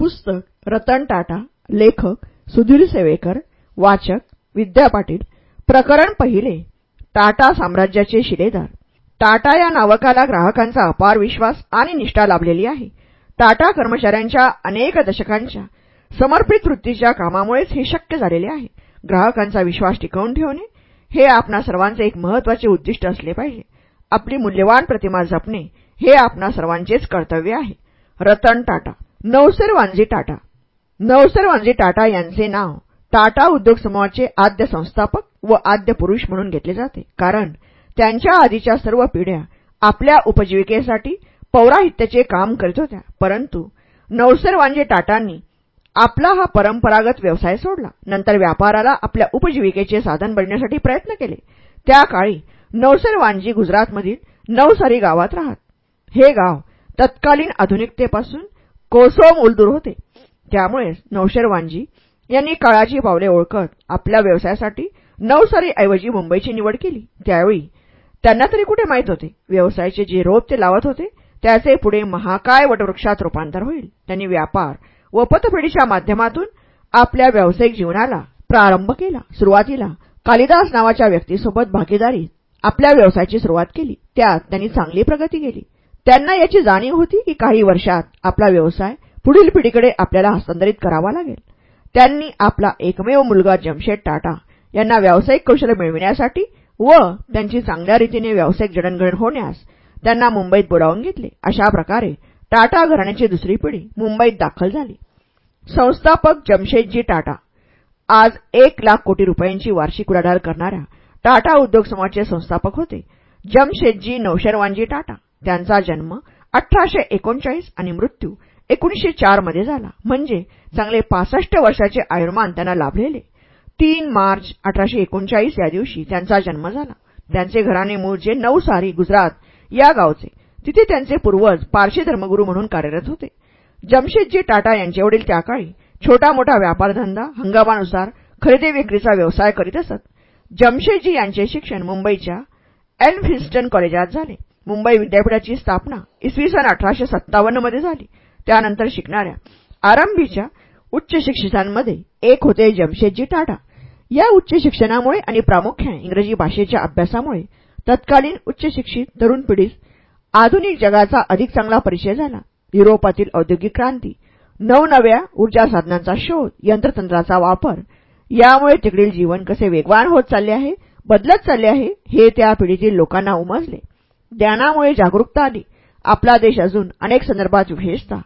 पुस्तक रतन टाटा लेखक सुधीर सेवेकर वाचक विद्या पाटील प्रकरण पहिले टाटा साम्राज्याचे शिलेदार. टाटा या नावकाला ग्राहकांचा अपार विश्वास आणि निष्ठा लाभलेली आहे. टाटा कर्मचाऱ्यांच्या अनेक दशकांच्या समर्पित वृत्तीच्या कामामुळेच हे शक्य झालेले आहे. ग्राहकांचा विश्वास टिकवून ठेवणे हे आपणा सर्वांचे एक महत्त्वाचे उद्दिष्ट असले पाहिजे. आपली मूल्यवान प्रतिमा जपणे हे आपणा सर्वांचेच कर्तव्य आहे. रतन टाटा. नवसर वांजी टाटा. नवसर वांजी टाटा यांचे नाव टाटा उद्योग समूहाचे आद्य संस्थापक व आद्य पुरुष म्हणून घेतले जाते. कारण त्यांच्या आधीच्या सर्व पिढ्या आपल्या उपजीविकेसाठी पौराहित्याचे काम करीत होत्या. परंतु नवसर वांजे टाटांनी आपला हा परंपरागत व्यवसाय सोडला. नंतर व्यापाराला आपल्या उपजीविकेचे साधन बनण्यासाठी प्रयत्न केले. त्या काळी नवसर वांजी गुजरातमधील नवसारी गावात राहत. हे गाव तत्कालीन आधुनिकतेपासून कोसोम उलदूर होते. त्यामुळेच नौशेरवानजी यांनी काळाची पावले ओळखत आपल्या व्यवसायासाठी नवसारीऐवजी मुंबईची निवड केली. त्यावेळी त्यांना तरी कुठे माहीत होते? व्यवसायाचे जे रोप ते लावत होते त्याचे पुढे महाकाय वटवृक्षात रूपांतर होईल. त्यांनी व्यापार व पतफेडीच्या माध्यमातून आपल्या व्यावसायिक जीवनाला प्रारंभ केला. सुरुवातीला कालिदास नावाच्या व्यक्तीसोबत भागीदारी आपल्या व्यवसायाची सुरुवात केली. त्यात त्यांनी चांगली प्रगती केली. त्यांना याची जाणीव होती की काही वर्षात आपला व्यवसाय पुढील पिढीकडे आपल्याला हस्तांतरित करावा लागेल. त्यांनी आपला एकमेव मुलगा जमशेद टाटा यांना व्यावसायिक कौशल्य मिळविण्यासाठी व त्यांची चांगल्या रीतीने व्यावसायिक जडणघडण होण्यास त्यांना मुंबईत बोलावून घेतले. अशा प्रकारे टाटा घराण्याची दुसरी पिढी मुंबईत दाखल झाली. संस्थापक जमशेदजी टाटा आज एक लाख कोटी रुपयांची वार्षिक उलाढाल करणाऱ्या टाटा उद्योग समूहाचे संस्थापक होते. जमशेदजी नौशरवानजी टाटा त्यांचा जन्म अठराशे एकोणचाळीस आणि मृत्यू एकोणीशे चारमध्ये झाला. म्हणजे चांगले पासष्ट वर्षाचे आयुर्मान त्यांना लाभलेले. तीन मार्च अठराशे एकोणचाळीस या दिवशी त्यांचा जन्म झाला. त्यांचे घराणे मूळचे नवसारी गुजरात या गावचे. तिथे त्यांचे पूर्वज पारशी धर्मगुरू म्हणून कार्यरत होते. जमशेदजी टाटा यांचे वडील त्याकाळी छोटा मोठा व्यापारधंदा हंगामानुसार खरेदी विक्रीचा व्यवसाय करीत असत. जमशेदजी यांचे शिक्षण मुंबईच्या एल्फिन्स्टन कॉलेजात झाले. मुंबई विद्यापीठाची स्थापना इसवी सन अठराशे सत्तावन्नमध्ये झाली. त्यानंतर शिकणाऱ्या आरंभीच्या उच्च शिक्षितांमध्ये एक होते जमशेदजी टाटा. या उच्च शिक्षणामुळे आणि प्रामुख्याने इंग्रजी भाषेच्या अभ्यासामुळे तत्कालीन उच्च शिक्षित तरुण पिढीस आधुनिक जगाचा अधिक चांगला परिचय झाला. युरोपातील औद्योगिक क्रांती नवनव्या ऊर्जा साधनांचा शोध यंत्रतंत्राचा वापर यामुळे तिकडील जीवन कसे वेगवान होत चालले आहे बदलत चालले आहे हे त्या पिढीतील लोकांना उमजले. ज्ञानामुळे जागरूकता आली. आपला देश अजून अनेक संदर्भात विशेषतः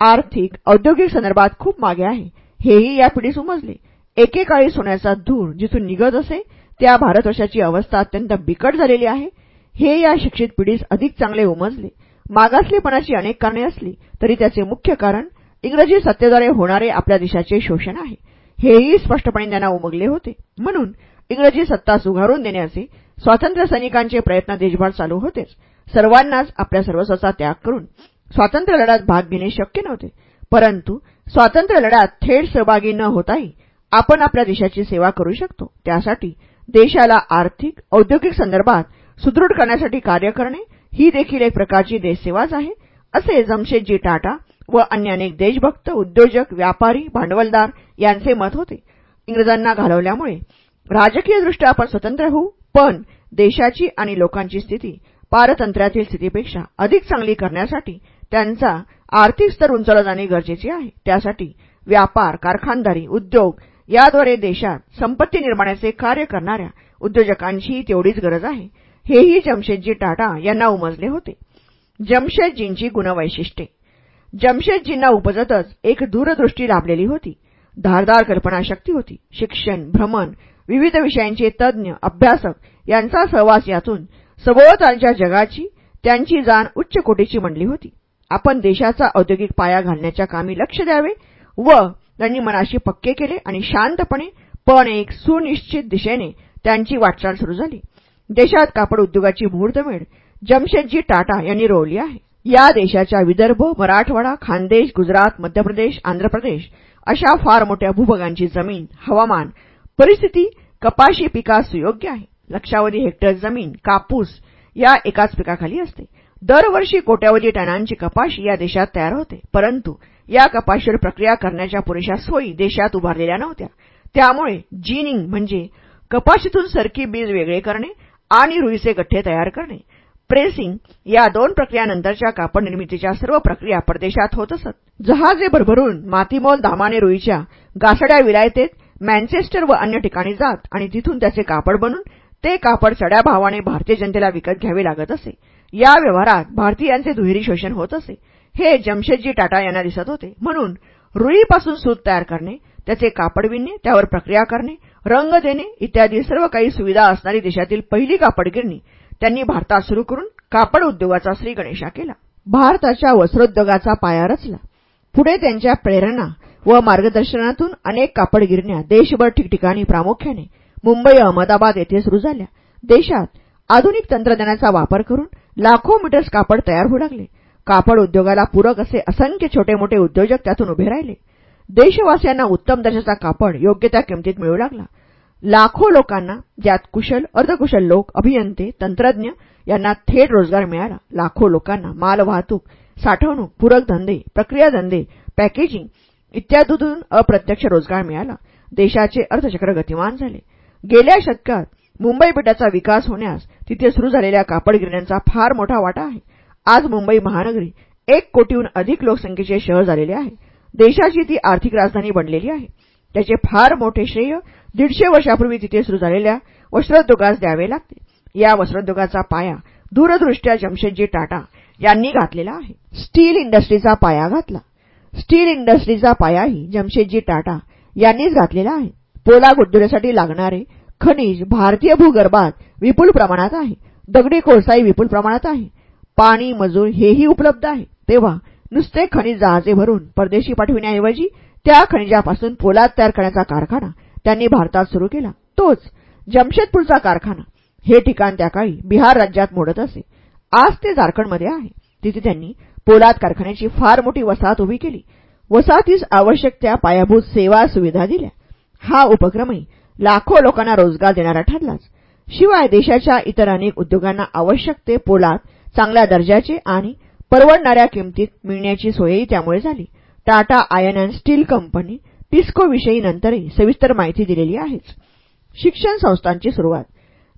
आर्थिक औद्योगिक संदर्भात खूप मागे आहे. हेही या पिढीस उमजले एकेकाळी सोन्याचा धूर जिथून निघत असे त्या भारतवर्षाची अवस्था अत्यंत बिकट झालेली आहे. हे या शिक्षित पिढीस अधिक चांगले उमजले. मागासलेपणाची अनेक कारणे असली तरी त्याचे मुख्य कारण इंग्रजी सत्तेद्वारे होणारे आपल्या देशाचे शोषण आहे. हेही स्पष्टपणे त्यांना उमगले होते. म्हणून इंग्रजी सत्ता सुधारून देण्याचे स्वातंत्र्य सैनिकांचे प्रयत्न देशभर चालू होतेच. सर्वांनाच आपल्या सर्वस्वाचा त्याग करून स्वातंत्र्य लढ्यात भाग घेणे शक्य नव्हते. परंतु स्वातंत्र्य लढ्यात थेट सहभागी न होताही आपण आपल्या देशाची सेवा करू शकतो. त्यासाठी देशाला आर्थिक औद्योगिक संदर्भात सुदृढ करण्यासाठी कार्य करणे ही देखील एक प्रकारची देशसेवाच आहे. असे जमशेदजी टाटा व अन्य अनेक देशभक्त उद्योजक व्यापारी भांडवलदार यांचे मत होते. इंग्रजांना घालवल्यामुळे राजकीयदृष्ट्या आपण स्वतंत्र होऊ पण देशाची आणि लोकांची स्थिती पारतंत्र्यातील स्थितीपेक्षा अधिक चांगली करण्यासाठी त्यांचा आर्थिक स्तर उंचावला जाणे गरजेचे आहे. त्यासाठी व्यापार कारखानदारी उद्योग याद्वारे देशात संपत्ती निर्माणाचे कार्य करणाऱ्या उद्योजकांचीही तेवढीच गरज आहे. हेही जमशेदजी टाटा यांना उमजले होते. जमशेदजींची गुणवैशिष्ट्ये. जमशेदजींना उपजतच एक दूरदृष्टी लाभलेली होती. धारदार कल्पनाशक्ती होती. शिक्षण भ्रमण विविध विषयांचे तज्ज्ञ अभ्यासक यांचा सहवास यातून सभोवतालच्या जगाची त्यांची जाण उच्च कोटीची म्हणली होती. आपण देशाचा औद्योगिक पाया घालण्याच्या कामी लक्ष द्यावे व त्यांनी मनाशी पक्के केले आणि शांतपणे पण एक सुनिश्चित दिशेने त्यांची वाटचाल सुरू झाली. देशात कापड उद्योगाची मुहूर्तमेढ जमशेदजी टाटा यांनी रोवली आहे. या देशाच्या विदर्भ मराठवाडा खानदेश गुजरात मध्य प्रदेश आंध्र प्रदेश अशा फार मोठ्या भूभागांची जमीन हवामान परिस्थिती कपाशी पिकास सुयोग्य आहे. लक्षावधी हेक्टर जमीन कापूस या एकाच पिकाखाली असते. दरवर्षी कोट्यावधी टनांची कपाशी या देशात तयार होते. परंतु या कपाशीवर प्रक्रिया करण्याच्या पुरेशा सोयी देशात उभारलेल्या नव्हत्या. त्यामुळे जिनिंग म्हणजे कपाशीतून सरकी बीज वेगळे करणे आणि रुईचे गठ्ठे तयार करणे. प्रेसिंग या दोन प्रक्रियानंतरच्या कापड निर्मितीच्या सर्व प्रक्रिया परदेशात होत असत. जहाजे भरभरून मातीमोल दामाने रुईच्या गासड्या विलायतेत मँचेस्टर व अन्य ठिकाणी जात आणि तिथून त्याचे कापड बनून ते कापड चढ्या भावाने भारतीय जनतेला विकत घ्यावे लागत असे. या व्यवहारात भारतीयांचे दुहेरी शोषण होत असे. हे जमशेदजी टाटा यांना दिसत होते. म्हणून रुईपासून सूत तयार करणे त्याचे कापड विणणे त्यावर प्रक्रिया करणे रंग देणे इत्यादी सर्व काही सुविधा असणारी देशातील पहिली कापड गिरणी त्यांनी भारतात सुरू करून कापड उद्योगाचा श्री गणेशा केला. भारताच्या वस्त्रोद्योगाचा पाया रचला. पुढे त्यांच्या प्रेरणा व मार्गदर्शनातून अनेक कापड गिरण्या देशभर ठिकठिकाणी प्रामुख्याने मुंबई अहमदाबाद येथे सुरू झाल्या. देशात आधुनिक तंत्रज्ञानाचा वापर करून लाखो मीटर्स कापड तयार होऊ लागले. कापड उद्योगाला पूरक असे असंख्य छोटे मोठे उद्योजक त्यातून उभे राहिले. देशवासियांना उत्तम दर्जाचा कापड योग्य त्या किमतीत मिळू लागला. लाखो लोकांना ज्यात कुशल अर्धकुशल लोक अभियंते तंत्रज्ञ यांना थेट रोजगार मिळाला. लाखो लोकांना मालवाहतूक साठवणूक पूरक धंदे प्रक्रिया धंदे पॅकेजिंग इत्यादीतून अप्रत्यक्ष रोजगार मिळाला. देशाचे अर्थचक्र गतिमान झाले. गेल्या शतकात मुंबई बेटाचा विकास होण्यास तिथे सुरू झालेल्या कापड गिरण्यांचा फार मोठा वाटा आहे. आज मुंबई महानगरी एक कोटीहून अधिक लोकसंख्येचे शहर झालेले आहे. देशाची ती आर्थिक राजधानी बनलेली आहे. त्याचे फार मोठे श्रेय दीडशे वर्षापूर्वी तिथे सुरू झालेल्या वस्त्रोद्योगास द्यावे लागते. या वस्त्रोद्योगाचा पाया दूरदृष्ट्या जमशेदजी टाटा यांनी घातलेला आहे. स्टील इंडस्ट्रीचा पाया घातला. स्टील इंडस्ट्रीचा पायाही जमशेदजी टाटा यांनीच घातलेला आहे. पोलाद उद्योगासाठी लागणारे खनिज भारतीय भूगर्भात विपुल प्रमाणात आहे. दगडी कोळसाही विपुल प्रमाणात आहे. पाणी मजूर हेही उपलब्ध आहे. तेव्हा नुसते खनिज जहाजे भरून परदेशी पाठविण्याऐवजी त्या खनिजापासून पोलाद तयार करण्याचा कारखाना त्यांनी भारतात सुरू केला. तोच जमशेदपूरचा कारखाना. हे ठिकाण त्या काळी बिहार राज्यात मोडत असे. आज ते झारखंडमध्ये आहे. तिथे त्यांनी पोलाद कारखान्याची फार मोठी वसाहत उभी केली. वसाहतीस आवश्यक त्या पायाभूत सेवा सुविधा दिल्या. हा उपक्रमही लाखो लोकांना रोजगार देणारा ठरलाच. शिवाय देशाच्या इतर अनेक उद्योगांना आवश्यक ते पोलाद चांगल्या दर्जाचे आणि परवडणाऱ्या किमतीत मिळण्याची सोयही त्यामुळे झाली. Tata iron and steel company टिस्कोविषयी नंतरही सविस्तर माहिती दिलेली आहेच. शिक्षण संस्थांची सुरुवात.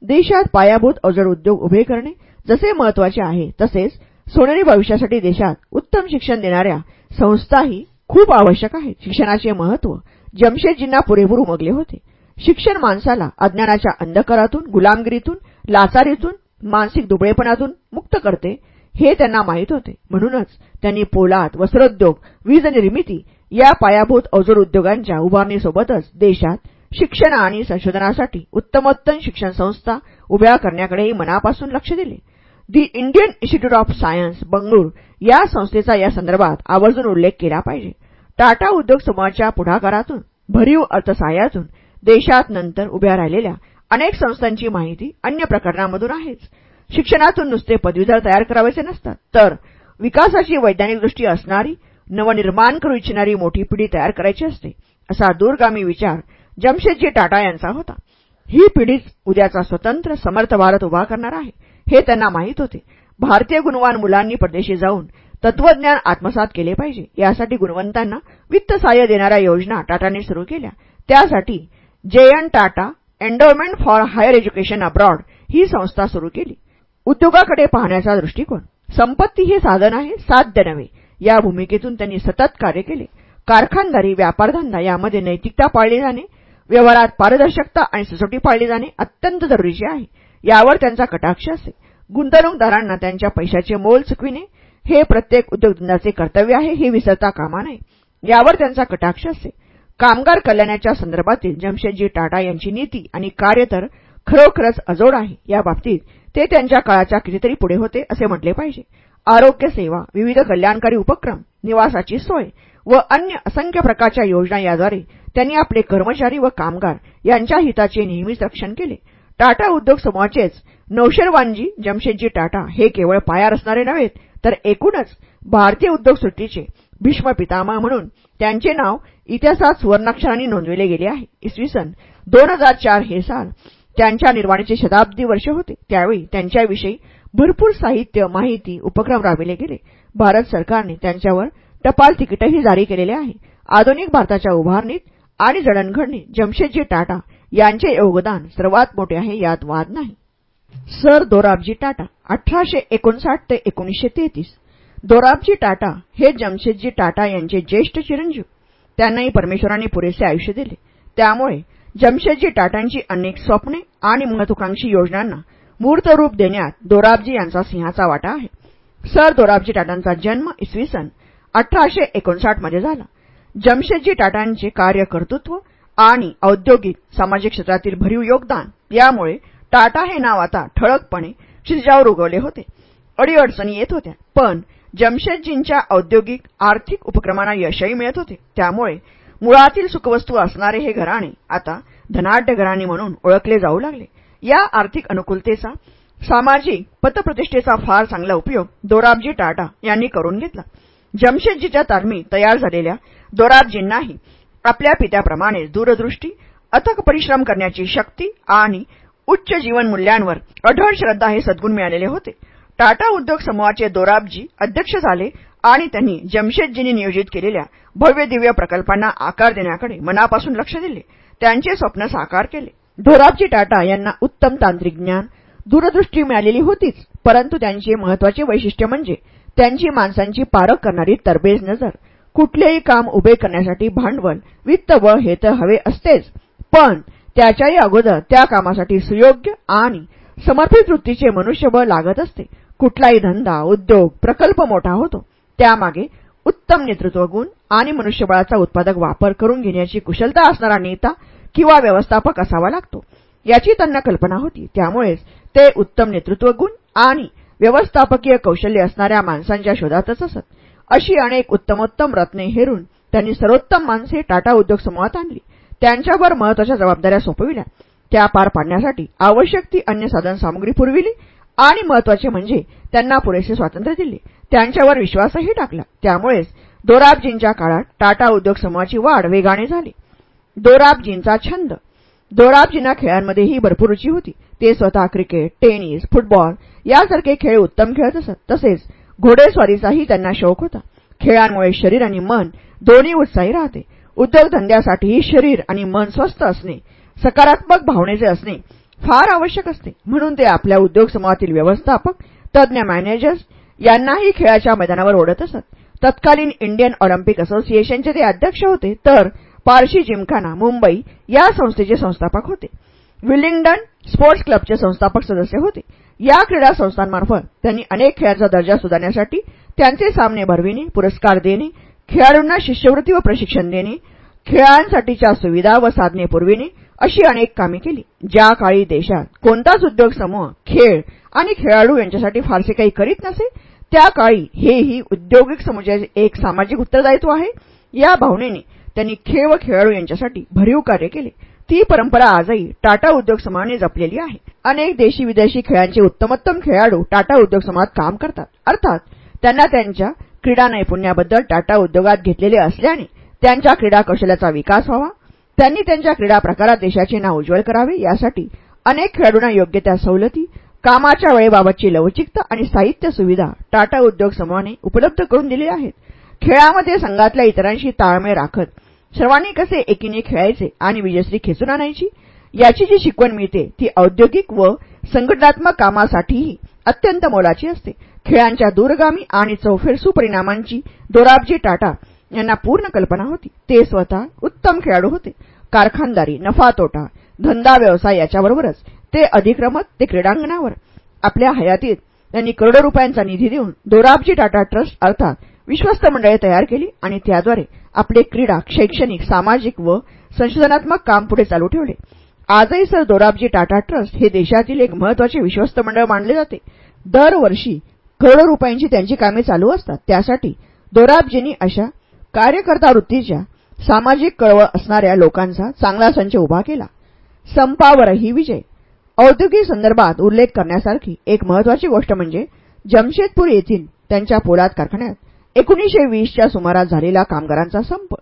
देशात पायाभूत अवजड उद्योग उभे करणे जसे महत्त्वाचे आहे तसेच सोनेरी भविष्यासाठी देशात उत्तम शिक्षण देणाऱ्या संस्थाही खूप आवश्यक आहेत. शिक्षणाचे महत्त्व जमशेदजींना पुरेपूर उमगले होते. शिक्षण माणसाला अज्ञानाच्या अंधकारातून गुलामगिरीतून लाचारीतून मानसिक दुबळेपणातून मुक्त करते हे त्यांना माहीत होते. म्हणूनच त्यांनी पोलाद वस्त्रोद्योग वीज निर्मिती या पायाभूत अवजड उद्योगांच्या उभारणीसोबतच देशात शिक्षण आणि संशोधनासाठी उत्तमोत्तम शिक्षण संस्था उभ्या करण्याकडेही मनापासून लक्ष दिले. The Indian institute of science Bangalore या संस्थेचा या संदर्भात आवर्जून उल्लेख केला पाहिजे. टाटा उद्योग समूहाच्या पुढाकारातून भरीव अर्थसहाय्यातून देशात नंतर उभ्या राहिलेल्या अनेक संस्थांची माहिती अन्य प्रकरणांमधून आहेच. शिक्षणातून नुसते पदवीधर तयार करावायचे नसतात तर विकासाची वैज्ञानिक दृष्टी असणारी नवनिर्माण करू इच्छिणारी मोठी पिढी तयार करायची असते असा दूरगामी विचार जमशेदजी टाटा यांचा होता. ही पिढीच उद्याचा स्वतंत्र समर्थ भारत उभा करणार आहे. हे त्यांना माहीत होते. भारतीय गुणवान मुलांनी परदेशी जाऊन तत्वज्ञान आत्मसात केले पाहिजे. यासाठी गुणवंतांना वित्त सहाय्य देणाऱ्या योजना टाटाने सुरू केल्या. त्यासाठी J N Tata endowment for higher education abroad ही संस्था सुरू केली. उद्योगाकडे पाहण्याचा दृष्टिकोन. संपत्ती हे साधन आहे साध्य नव्हे. या भूमिकेतून त्यांनी सतत कार्य केले. कारखानदारी व्यापारधंदा यामध्ये नैतिकता पाळली जाणे व्यवहारात पारदर्शकता आणि सचोटी पाळली जाणे अत्यंत जरुरीचे आहे. यावर त्यांचा कटाक्ष असे. गुंतवणूकदारांना त्यांच्या पैशाचे मोल चुकविणे हे प्रत्येक उद्योगधंद्याचे कर्तव्य आहे हे विसरता कामा नये. यावर त्यांचा कटाक्ष असे. कामगार कल्याणाच्या संदर्भातील जमशेदजी टाटा यांची नीती आणि कार्य तर खरोखरच अजोड आहे. याबाबतीत ते त्यांच्या काळाच्या कितीतरी पुढे होते असे म्हटले पाहिजे. आरोग्य सेवा विविध कल्याणकारी उपक्रम निवासाची सोय व अन्य असंख्य प्रकारच्या योजना याद्वारे त्यांनी आपले कर्मचारी व कामगार यांच्या हिताचे नेहमीच रक्षण केले. टाटा उद्योग समूहाचेच नौशेरवानजी जमशेदजी टाटा हे केवळ पायार असणारे नव्हेत तर एकूणच भारतीय उद्योगसृष्टीचे भीष्म पितामह म्हणून त्यांचे नाव इतिहासात सुवर्णाक्षरांनी नोंदविले गेले आहे. इसवी सन दोन हजार चार हे साल त्यांच्या निर्वाणीचे शताब्दी वर्ष होते. त्यावेळी त्यांच्याविषयी भरपूर साहित्य माहिती उपक्रम राबविले गेले. भारत सरकारने त्यांच्यावर टपाल तिकीटही जारी केलेले आहे. आधुनिक भारताच्या उभारणीत आणि जडणघडणे जमशेदजी टाटा यांचे योगदान सर्वात मोठे आहे यात वाद नाही. सर दोराबजी टाटा अठराशे एकोणसाठ ते एकोणीसशे तेहतीस. दोराबजी टाटा हे जमशेदजी टाटा यांचे ज्येष्ठ चिरंजीव. त्यांनाही परमेश्वरांनी पुरेसे आयुष्य दिले. त्यामुळे जमशेदजी टाटांची अनेक स्वप्ने आणि महत्वाकांक्षी योजनांना मूर्तरूप देण्यात दोराबजी यांचा सिंहाचा वाटा आहे. सर दोराबजी टाटांचा जन्म इसवी सन अठराशे एकोणसाठमध्ये झाला. जमशेदजी टाटांचे कार्यकर्तृत्व आणि औद्योगिक सामाजिक क्षेत्रातील भरीव योगदान यामुळे टाटा हे नाव आता ठळकपणे शिजावर उगवले होते. अडीअडचणी येत होत्या पण जमशेदजींच्या औद्योगिक आर्थिक उपक्रमांना यशही मिळत होते. त्यामुळे मुळातील सुखवस्तू असणारे हे घराणे आता धनाढ्य घराणे म्हणून ओळखले जाऊ लागले. या आर्थिक अनुकूलतेचा सामाजिक पतप्रतिष्ठेचा फार चांगला उपयोग दोराबजी टाटा यांनी करून घेतला. जमशेदजीच्या तालमी तयार झालेल्या दोराबजींनाही आपल्या पित्याप्रमाणेच दूरदृष्टी अथक परिश्रम करण्याची शक्ती आणि उच्च जीवनमूल्यांवर अढळ श्रद्धा हे सद्गुण मिळालेले होते. टाटा उद्योग समूहाचे दोराबजी अध्यक्ष झाले आणि त्यांनी जमशेदजींनी नियोजित केलेल्या भव्य दिव्य प्रकल्पांना आकार देण्याकडे मनापासून लक्ष दिले. त्यांचे स्वप्न साकार केले. दोराबजी टाटा यांना उत्तम तांत्रिक ज्ञान दूरदृष्टी मिळालेली होतीच परंतु त्यांचे महत्त्वाचे वैशिष्ट्य म्हणजे त्यांची माणसांची पारख करणारी तरबेज नजर. कुठलेही काम उभे करण्यासाठी भांडवल वित्तबळ हे तर हवे असतेच. पण त्याच्याही अगोदर त्या कामासाठी सुयोग्य आणि समर्पित वृत्तीचे मनुष्यबळ लागत असते. कुठलाही धंदा उद्योग प्रकल्प मोठा होतो. त्यामागे उत्तम नेतृत्व गुण आणि मनुष्यबळाचा उत्पादक वापर करून घेण्याची कुशलता असणारा नेता किंवा व्यवस्थापक असावा लागतो. याची त्यांना कल्पना होती. त्यामुळेच ते उत्तम नेतृत्व गुण आणि व्यवस्थापकीय कौशल्य असणाऱ्या माणसांच्या शोधातच असत. अशी अनेक उत्तमोत्तम रत्ने हेरून त्यांनी सर्वोत्तम माणसे टाटा उद्योग समूहात आणली. त्यांच्यावर महत्त्वाच्या जबाबदाऱ्या सोपविल्या. त्या पार पाडण्यासाठी आवश्यक ती अन्य साधन सामग्री पुरविली आणि महत्त्वाचे म्हणजे त्यांना पुरेसे स्वातंत्र्य दिले. त्यांच्यावर विश्वासही टाकला. त्यामुळेच दोराबजींच्या काळात टाटा उद्योग समूहाची वाढ वेगाने झाली. दोराबजींचा छंद. दोराबजींना खेळांमध्येही भरपूर रुची होती. ते स्वतः क्रिकेट टेनिस फुटबॉल यासारखे खेळ उत्तम खेळत असत तसेच घोडेस्वारीचाही त्यांना शौक होता. खेळांमुळे शरीर आणि मन दोन्ही उत्साही राहते. उद्योगधंद्यासाठीही शरीर आणि मन स्वस्थ असणे सकारात्मक भावनेचे असणे फार आवश्यक असते. म्हणून ते आपल्या उद्योग समूहातील व्यवस्थापक तज्ज्ञ मॅनेजर्स यांनाही खेळाच्या मैदानावर ओढत असत. तत्कालीन इंडियन ऑलिम्पिक असोसिएशनचे ते अध्यक्ष होते तर पारशी जिमखाना मुंबई या संस्थेचे संस्थापक होते. विलिंग्डन स्पोर्ट्स क्लबचे संस्थापक सदस्य होते. या क्रीडा संस्थांमार्फत त्यांनी अनेक खेळांचा दर्जा सुधारण्यासाठी त्यांचे सामने भरविणे पुरस्कार देणे खेळाडूंना शिष्यवृत्ती व प्रशिक्षण देणे खेळांसाठीच्या सुविधा व साधने पुरविणे अशी अनेक कामे केली. ज्या काळी देशात कोणताच उद्योग समूह खेळ आणि खेळाडू यांच्यासाठी फारसे काही करीत नसे त्या काळी हेही उद्योगिक समुदायाचे एक सामाजिक उत्तरदायित्व आहे. या भावनेने त्यांनी खेळ व खेळाडू यांच्यासाठी भरीव कार्य केले. ती परंपरा आजही टाटा उद्योग समाने जपलेली आहे. अनेक देशी विदेशी खेळांचे उत्तमोत्तम खेळाडू टाटा उद्योग समूहात काम करतात. अर्थात त्यांना त्यांच्या क्रीडा नैपुण्याबद्दल टाटा उद्योगात घेतलेले असल्याने त्यांच्या क्रीडा कौशल्याचा विकास व्हावा. त्यांनी त्यांच्या क्रीडा प्रकारात देशाचे नाव उज्ज्वल करावे. यासाठी अनेक खेळाडूंना योग्य त्या सवलती कामाच्या वेळेबाबतची लवचिकता आणि साहित्य सुविधा टाटा उद्योग समूहाने उपलब्ध करून दिली आहेत. खेळामध्ये संघातल्या इतरांशी ताळमेळ राखत सर्वांनी कसे एकीने खेळायचे आणि विजयश्री खेचून आणायची? याची जी शिकवण मिळते ती औद्योगिक व संघटनात्मक कामासाठीही अत्यंत मोलाची असते. खेळांच्या दूरगामी आणि चौफेर सुपरिणामांची दोराबजी टाटा यांना पूर्ण कल्पना होती. ते स्वतः उत्तम खेळाडू होते. कारखानदारी नफा तोटा धंदा व्यवसाय याच्याबरोबरच ते अधिक्रमत ते क्रीडांगणावर. आपल्या हयातीत त्यांनी करोडो रुपयांचा निधी देऊन दोराबजी टाटा ट्रस्ट अर्थात विश्वस्त मंडळे तयार केली आणि त्याद्वारे आपले क्रीडा शैक्षणिक सामाजिक व संशोधनात्मक काम पुढे चालू ठेवले. आजही सर दोराबजी टाटा ट्रस्ट हे देशातील एक महत्त्वाचे विश्वस्त मंडळ मानले जाते. दरवर्षी करोडो रुपयांची त्यांची कामे चालू असतात. त्यासाठी दोराबजींनी अशा कार्यकर्ता वृत्तीच्या सामाजिक कळवळ असणाऱ्या लोकांचा चांगला संच उभा केला. संपावरही विजय. औद्योगिक संदर्भात उल्लेख करण्यासारखी एक महत्वाची गोष्ट म्हणजे जमशेदपूर येथील त्यांच्या पोलाद कारखान्यात एकोणीसशे वीसच्या सुमारास झालेला कामगारांचा संप.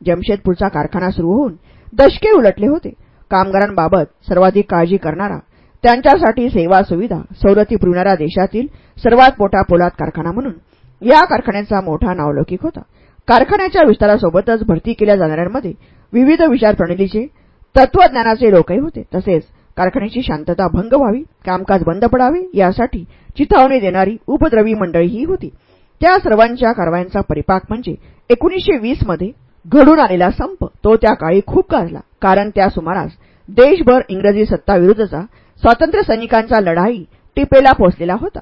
जमशेदपूरचा कारखाना सुरू होऊन दशके उलटले होते. कामगारांबाबत सर्वाधिक काळजी करणारा त्यांच्यासाठी सेवा सुविधा सवलती पुरविणारा देशातील सर्वात मोठा पोलाद कारखाना म्हणून या कारखान्याचा मोठा नावलौकिक होता. कारखान्याच्या विस्तारासोबतच भरती केल्या जाणाऱ्यांमध्ये विविध विचारप्रणालीचे तत्वज्ञानाचे लोकही होते. तसेच कारखान्याची शांतता भंग व्हावी कामकाज बंद पडावे यासाठी चिथावणी देणारी उपद्रवी मंडळीही होती. त्या सर्वांच्या कारवायांचा परिपाक म्हणजे एकोणीसशे वीसमध्ये घडून आलेला संप तो त्या काळी खूप गाजला. कारण त्या सुमारास देशभर इंग्रजी सत्ताविरुद्धचा स्वातंत्र्य सैनिकांचा लढाई टिपेला पोहोचलेला होता.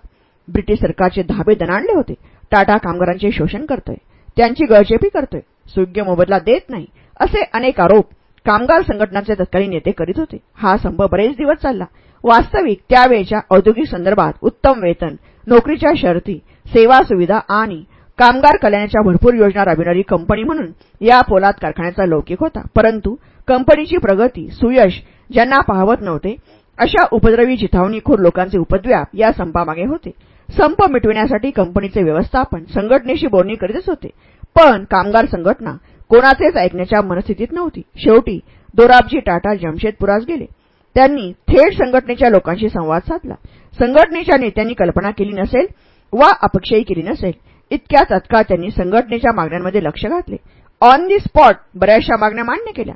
ब्रिटिश सरकारचे धाबे दणाणले होते. टाटा कामगारांचे शोषण करतोय. त्यांची गळचेपी करतोय. सुयोग्य मोबदला देत नाही असे अनेक आरोप कामगार संघटनांचे तत्कालीन नेते करीत होते. हा संप बरेच दिवस चालला. वास्तविक त्यावेळच्या औद्योगिक संदर्भात उत्तम वेतन नोकरीच्या शर्ती सेवा सुविधा आणि कामगार कल्याणाच्या भरपूर योजना राबविणारी कंपनी म्हणून या पोलाद कारखान्याचा लौकिक होता. परंतु कंपनीची प्रगती सुयश ज्यांना पाहवत नव्हते अशा उपद्रवी चिथावणीखोर लोकांचे उपद्व्याप या संपामागे होते. संप मिटविण्यासाठी कंपनीचे व्यवस्थापन संघटनेशी बोलणी करीतच होते. पण कामगार संघटना कोणाचेच ऐकण्याच्या मनस्थितीत नव्हती. शेवटी दोराबजी टाटा जमशेदपुरास गेले. त्यांनी थेट संघटनेच्या लोकांशी संवाद साधला. संघटनेच्या नेत्यांनी कल्पना केली नसेल वा अपेक्षाही केली नसेल. इतक्या तत्काळ त्यांनी संघटनेच्या मागण्यांमध्ये लक्ष घातले. ऑन दी स्पॉट बऱ्याचशा मागण्या मान्य केल्या.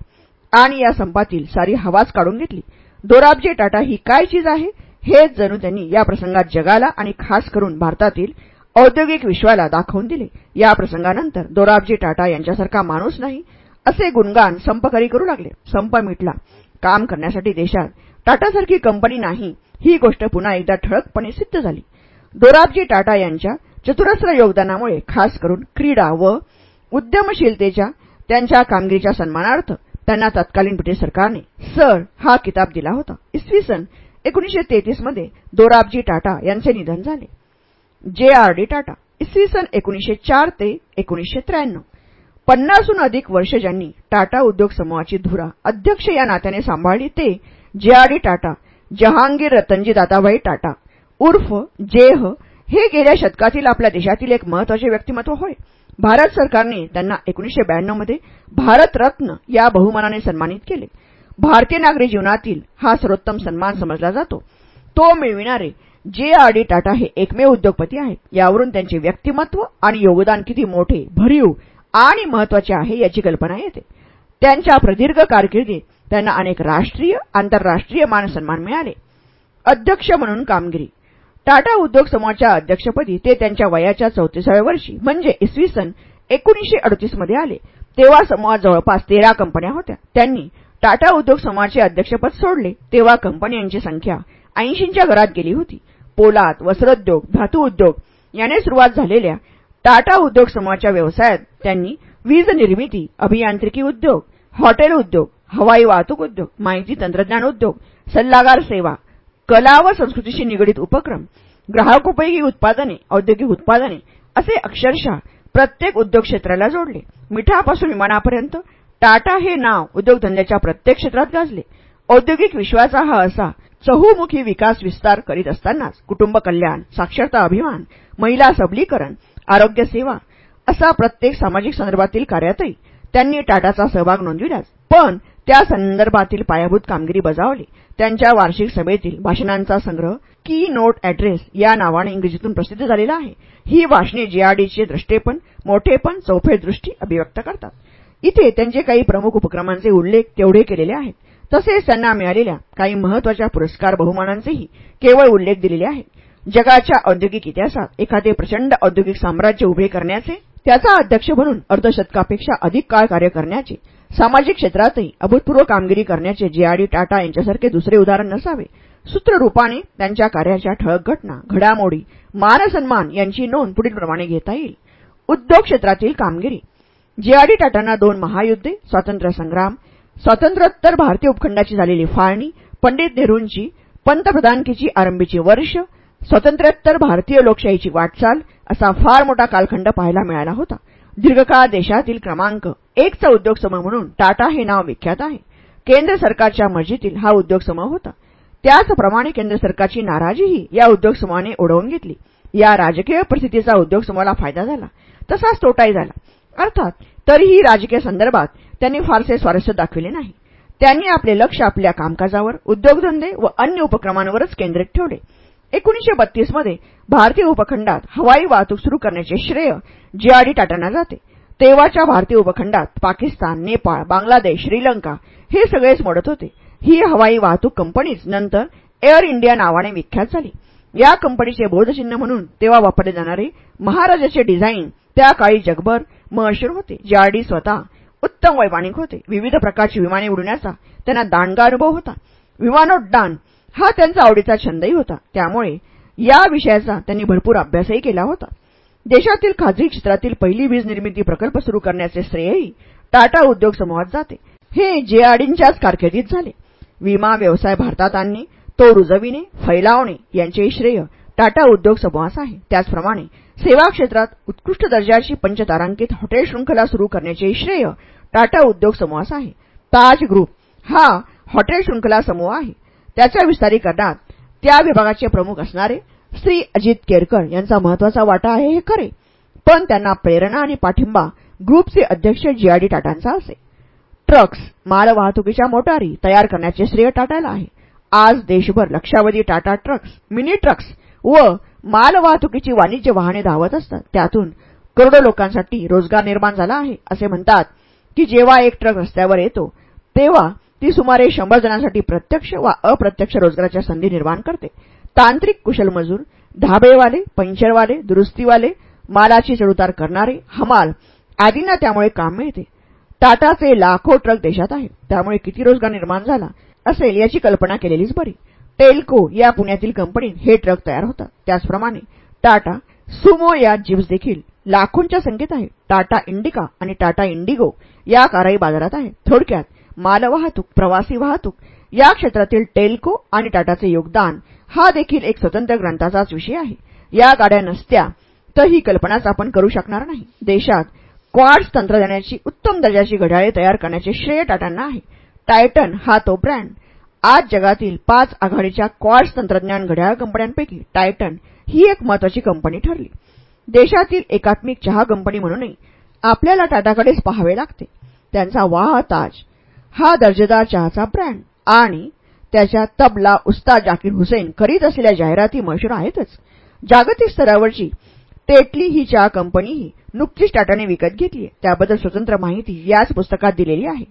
आणि या संपातील सारी हवाच काढून घेतली. दोराबजी टाटा ही काय चीज आहे? हेच जणू त्यांनी या प्रसंगात जगाला आणि खास करून भारतातील औद्योगिक विश्वाला दाखवून दिले. या प्रसंगानंतर दोराबजी टाटा यांच्यासारखा माणूस नाही असे गुणगान संपकरी करू लागले. संप मिटला. काम करण्यासाठी देशात टाटासारखी कंपनी नाही ही गोष्ट पुन्हा एकदा ठळकपणे सिद्ध झाली. दोराबजी टाटा यांच्या चतुरस्र योगदानामुळे खास करून क्रीडा व उद्यमशीलतेच्या त्यांच्या कामगिरीच्या सन्मानार्थ त्यांना तत्कालीन ब्रिटिश सरकारने सर हा किताब दिला होता. इसवी सन एकोणीशे तेहतीसमध्ये दोराबजी टाटा यांचे निधन झाले. जे आर डी टाटा इसवी सन एकोणीशे चार ते एकोणीसशे त्र्याण्णव. पन्नासहून अधिक वर्ष ज्यांनी टाटा उद्योग समूहाची धुरा अध्यक्ष या नात्याने सांभाळली ते J R D Tata Jahangir Ratanji Dadabhai Tata उर्फ जेह हे गेल्या शतकातील आपल्या देशातील एक महत्त्वाचे व्यक्तिमत्व होय. भारत सरकारने त्यांना एकोणीशे ब्याण्णवमध्ये भारतरत्न या बहुमानाने सन्मानित केले. भारतीय नागरी जीवनातील हा सर्वोत्तम सन्मान समजला जातो. तो मिळविणारे जे आर डी टाटा हे एकमेव उद्योगपती आहेत. यावरून त्यांचे व्यक्तिमत्व आणि योगदान किती मोठे भरीव आणि महत्त्वाचे आहे याची कल्पना येते. त्यांच्या प्रदीर्घ कारकिर्दीत त्यांना अनेक राष्ट्रीय आंतरराष्ट्रीय मानसन्मान मिळाले. अध्यक्ष म्हणून कामगिरी टाटा उद्योग समूहाच्या अध्यक्षपदी ते त्यांच्या वयाच्या चौतीसाव्या वर्षी म्हणजे इसवी सन एकोणीशे अडतीसमध्ये आले. तेव्हा समूहात जवळपास तेरा कंपन्या होत्या. त्यांनी टाटा उद्योग समूहाचे अध्यक्षपद सोडले. तेव्हा कंपन्यांची संख्या ऐंशींच्या घरात गेली होती. पोलाद वस्त्रोद्योग धातू उद्योग याने सुरुवात झालेल्या टाटा उद्योग समूहाच्या व्यवसायात त्यांनी वीज निर्मिती अभियांत्रिकी उद्योग हॉटेल उद्योग हवाई वाहतूक उद्योग माहिती तंत्रज्ञान उद्योग सल्लागार सेवा कला व संस्कृतीशी निगडीत उपक्रम ग्राहकोपयोगी उत्पादने औद्योगिक उत्पादने असे अक्षरशः प्रत्येक उद्योग क्षेत्राला जोडले. मिठापासून विमानापर्यंत टाटा हे नाव उद्योगधंद्याच्या प्रत्येक क्षेत्रात गाजले. औद्योगिक विश्वाचा हा असा चहुमुखी विकास विस्तार करीत असतानाच कुटुंब कल्याण साक्षरता अभिमान महिला सबलीकरण आरोग्य सेवा असा प्रत्येक सामाजिक संदर्भातील कार्यातही त्यांनी टाटाचा सहभाग नोंदविलाच. पण त्या संदर्भातील पायाभूत कामगिरी बजावली. त्यांच्या वार्षिक सभेतील भाषणांचा संग्रह की नोट ॲड्रेस या नावाने इंग्रजीतून प्रसिद्ध झालेला आहे. ही भाषणे जीआरडीचे द्रष्टेपण मोठेपण चौफेर दृष्टी अभिव्यक्त करतात. इथे त्यांचे काही प्रमुख उपक्रमांचे उल्लेख तेवढे केलेले आहेत. तसेच त्यांना मिळालेल्या काही महत्त्वाच्या पुरस्कार बहुमानांचेही केवळ उल्लेख दिलेले आहेत. जगाच्या औद्योगिक इतिहासात एखादे प्रचंड औद्योगिक साम्राज्य उभे करण्याचे त्याचा अध्यक्ष म्हणून अर्धशतकापेक्षा अधिक काळ कार्य करण्याचे सामाजिक क्षेत्रातही अभूतपूर्व कामगिरी करण्याचे जीआरडी टाटा यांच्यासारखे दुसरे उदाहरण नसावे. सूत्ररूपाने त्यांच्या कार्याच्या ठळक घटना घडामोडी मानसन्मान यांची नोंद पुढीलप्रमाणे घेता येईल. उद्योग क्षेत्रातील कामगिरी. जीआरडी टाटांना दोन महायुद्धे स्वातंत्र्य संग्राम स्वातंत्र्योत्तर भारतीय उपखंडाची झालेली फाळणी पंडित नेहरूंची पंतप्रधानकीची आरंभीची वर्ष स्वातंत्र्योत्तर भारतीय लोकशाहीची वाटचाल असा फार मोठा कालखंड पाहायला मिळाला होता. दीर्घकाळ देशातील क्रमांक एकचा उद्योग समूह म्हणून टाटा हे नाव विख्यात आहे. केंद्र सरकारच्या मर्जीतील हा उद्योग समूह होता. त्याचप्रमाणे केंद्र सरकारची नाराजीही या उद्योग समूहाने ओढवून घेतली. या राजकीय परिस्थितीचा उद्योग समूहाला फायदा झाला. तसाच तोटाही झाला. अर्थात तरीही राजकीय संदर्भात त्यांनी फारसे स्वारस्य दाखविले नाही. त्यांनी आपले लक्ष आपल्या कामकाजावर उद्योगधंदे व अन्य उपक्रमांवरच केंद्रित ठेवले. एकोणीशे बत्तीसमध्ये भारतीय उपखंडात हवाई वाहतूक सुरू करण्याचे श्रेय जीआरडी टाटांना जाते. तेव्हाच्या भारतीय उपखंडात पाकिस्तान नेपाळ बांगलादेश श्रीलंका हे सगळेच मोडत होते. ही हवाई वाहतूक कंपनीच नंतर एअर इंडिया नावाने विख्यात झाली. या कंपनीचे बोधचिन्ह म्हणून तेव्हा वापरले जाणारे महाराजाचे डिझाईन त्या काळी जगभर महशूर होते. जाडी स्वतः उत्तम वैमानिक होते. विविध प्रकारची विमाने उडण्याचा त्यांना दांडगा अनुभव होता. विमानोड्डाण हा त्यांचा आवडीचा छंदही होता. त्यामुळे या विषयाचा त्यांनी भरपूर अभ्यासही केला होता. देशातील खाजगी क्षेत्रातील पहिली वीज निर्मिती प्रकल्प सुरू करण्याचे श्रेयही टाटा उद्योग समूहात जाते. हे जेआरडींच्याच कारकिर्दीत झाले. विमा व्यवसाय भारतात आणणे तो रुजविणे फैलावणे यांचेही श्रेय टाटा उद्योग समूहास आहे. त्याचप्रमाणे सेवा क्षेत्रात उत्कृष्ट दर्जाची पंचतारांकित हॉटेल शृंखला सुरू करण्याचे श्रेय टाटा उद्योग समूहास आहे. ताज ग्रुप हा हॉटेल शृंखला समूह आहे. त्याच्या विस्तारीकरणात त्या विभागाचे प्रमुख असणारे श्री अजित केरकर यांचा महत्त्वाचा वाटा आहे हे खरे. पण त्यांना प्रेरणा आणि पाठिंबा ग्रुपचे अध्यक्ष जीआरडी टाटांचा असे. ट्रक्स मालवाहतुकीच्या मोटारी तयार करण्याचे श्रेय टाटाला आहे. आज देशभर लक्षावधी टाटा ट्रक्स मिनी ट्रक्स व मालवाहतुकीची वाणिज्य वाहने धावत असतात. त्यातून करोडो लोकांसाठी रोजगार निर्माण झाला आहे. असे म्हणतात की जेव्हा एक ट्रक रस्त्यावर येतो तेव्हा ती सुमारे शंभर जणांसाठी प्रत्यक्ष वा अप्रत्यक्ष रोजगाराच्या संधी निर्माण करते. तांत्रिक कुशल मजूर धाबेवाले पंचरवाले दुरुस्तीवाले मालाची चढउतार करणारे हमाल आदींना त्यामुळे काम मिळते. टाटाचे लाखो ट्रक देशात आहेत. त्यामुळे किती रोजगार निर्माण झाला असेल याची कल्पना केलेलीच बरी. टेल्को या पुण्यातील कंपनीत हे ट्रक तयार होतात त्याचप्रमाणे टाटा सुमो या जिप्स देखील लाखोंच्या संख्येत आहेत. टाटा इंडिका आणि टाटा इंडिगो या कारही बाजारात आहेत. थोडक्यात मालवाहतूक प्रवासी वाहतूक या क्षेत्रातील टेल्को आणि टाटाचे योगदान हा देखील एक स्वतंत्र ग्रंथाचाच विषय आहे. या गाड्या नसत्या तर ही कल्पनाच आपण करू शकणार नाही. देशात क्वार्ट्स तंत्रज्ञानाची उत्तम दर्जाची घड्याळे तयार करण्याचे श्रेय टाटांना आहे. टायटन हा तो ब्रँड. आज जगातील पाच आघाडीच्या क्वार्ट्स तंत्रज्ञान घड्याळ कंपन्यांपैकी टायटन ही एक महत्वाची कंपनी ठरली. देशातील एकात्मिक चहा कंपनी म्हणूनही आपल्याला टाटाकडेच पाहावे लागते. त्यांचा वाह ताज हा दर्जेदार चहाचा ब्रँड आणि त्याच्या तबला उस्ताद जाकीर हुसेन करीत असलेल्या जाहिराती मशहूर आहेतच. जागतिक स्तरावरची टेटली ही चहा कंपनीही नुकतीच टाटाने विकत घेतली त्याबद्दल स्वतंत्र माहिती याच पुस्तकात दिलेली आहे.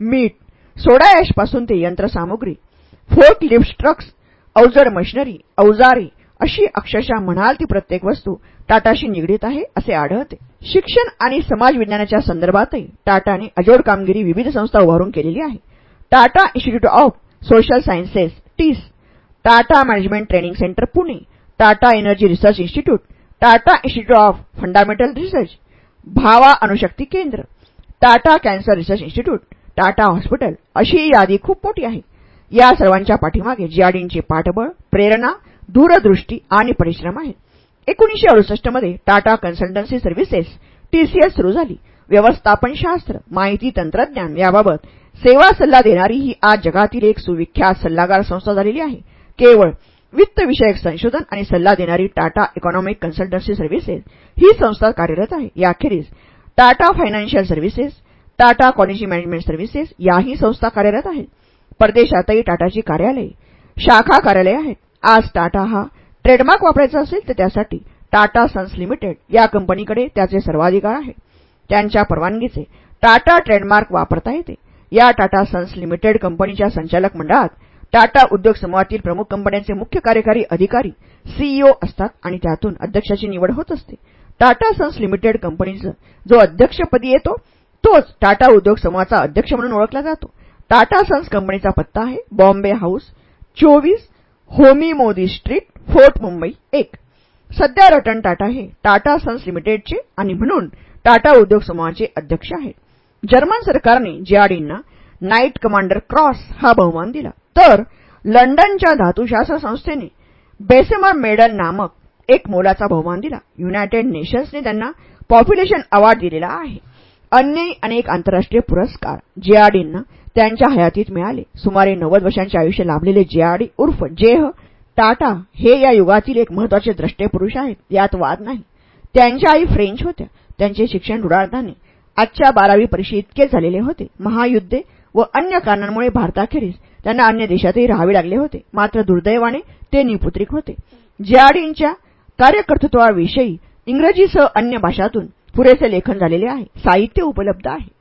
मीठ सोडा पासून ते यंत्रसामुग्री फोर्क लिफ्ट ट्रक्स अवजड मशिनरी अवजारी अशी अक्षरशः म्हणाल ती प्रत्येक वस्तू टाटाशी निगडीत आहे असे आढळते. शिक्षण आणि समाज विज्ञानाच्या संदर्भातही टाटाने अजोड कामगिरी विविध संस्था उभारून केलेली आहे. Tata institute of social sciences TISS Tata management training centre Pune Tata energy research institute Tata institute of fundamental research Bhabha अणुशक्ती केंद्र Tata cancer research institute Tata hospital अशी यादी खूप मोठी आहे. या सर्वांच्या पाठीमागे जीआरडींचे पाठबळ प्रेरणा दूरदृष्टी आणि परिश्रम आहेत एकोणीशे अडुसष्टमध्ये टाटा कन्सल्टन्सी सर्व्हिसेस टीसीएस सुरू झाली. व्यवस्थापनशास्त्र माहिती तंत्रज्ञान याबाबत सेवा सल्ला देणारी ही आज जगातील एक सुविख्यात सल्लागार संस्था झालेली आहे. केवळ वित्तविषयक संशोधन आणि सल्ला देणारी टाटा इकॉनॉमिक कन्सल्टन्सी सर्व्हिसेस ही संस्था कार्यरत आहे. याखेरीज Tata financial services Tata quality management services याही संस्था कार्यरत आहेत. परदेशातही टाटाची कार्यालये शाखा कार्यालये आहेत. आज टाटा हा ट्रेडमार्क वापरायचा असेल तर त्यासाठी टाटा सन्स लिमिटेड या कंपनीकडे त्याचे सर्वाधिकार आहे. त्यांच्या परवानगीचे टाटा ट्रेडमार्क वापरता येते. या टाटा सन्स लिमिटेड कंपनीच्या संचालक मंडळात टाटा उद्योग समूहातील प्रमुख कंपन्यांचे मुख्य कार्यकारी अधिकारी सीईओ असतात आणि त्यातून अध्यक्षाची निवड होत असते. टाटा सन्स लिमिटेड कंपनीचा जो अध्यक्षपदी येतो तोच टाटा उद्योग समूहाचा अध्यक्ष म्हणून ओळखला जातो. टाटा सन्स कंपनीचा पत्ता आहे बॉम्बे हाऊस चोवीस होमी मोदी स्ट्रीट फोर्ट मुंबई एक. सध्या रतन टाटा हे टाटा सन्स लिमिटेडचे आणि म्हणून टाटा उद्योग समूहाचे अध्यक्ष आहेत. जर्मन सरकारने जियाडींना नाईट कमांडर क्रॉस हा बहुमान दिला. तर लंडनच्या धातुशास्त्र संस्थेने बेसेमर मेडल नामक एक मोलाचा बहुमान दिला. युनायटेड नेशन्सने त्यांना पॉप्युलेशन अवॉर्ड दिलेला आहे. अन्यही अनेक आंतरराष्ट्रीय पुरस्कार जेआरडींना त्यांच्या हयातीत मिळाले. सुमारे नव्वद वर्षांचे आयुष्य लाभलेले जेआरडी उर्फ जेह टाटा हे या युगातील एक महत्त्वाचे द्रष्टे पुरुष आहेत. यात वाद नाही. त्यांच्या आई फ्रेंच होत्या. त्यांचे शिक्षण रुडाळताने आजच्या बारावी परीक्षे इतके झालेले होते. महायुद्धे व अन्य कारणांमुळे भारताखेरीज त्यांना अन्य देशातही राहावे लागले होते. मात्र दुर्दैवाने ते निपुत्रिक होते. जेआरडींच्या कार्यकर्तृत्वाविषयी इंग्रजीसह अन्य भाषातून पुरेसे लेखन झालेले आहे. साहित्य उपलब्ध आहे.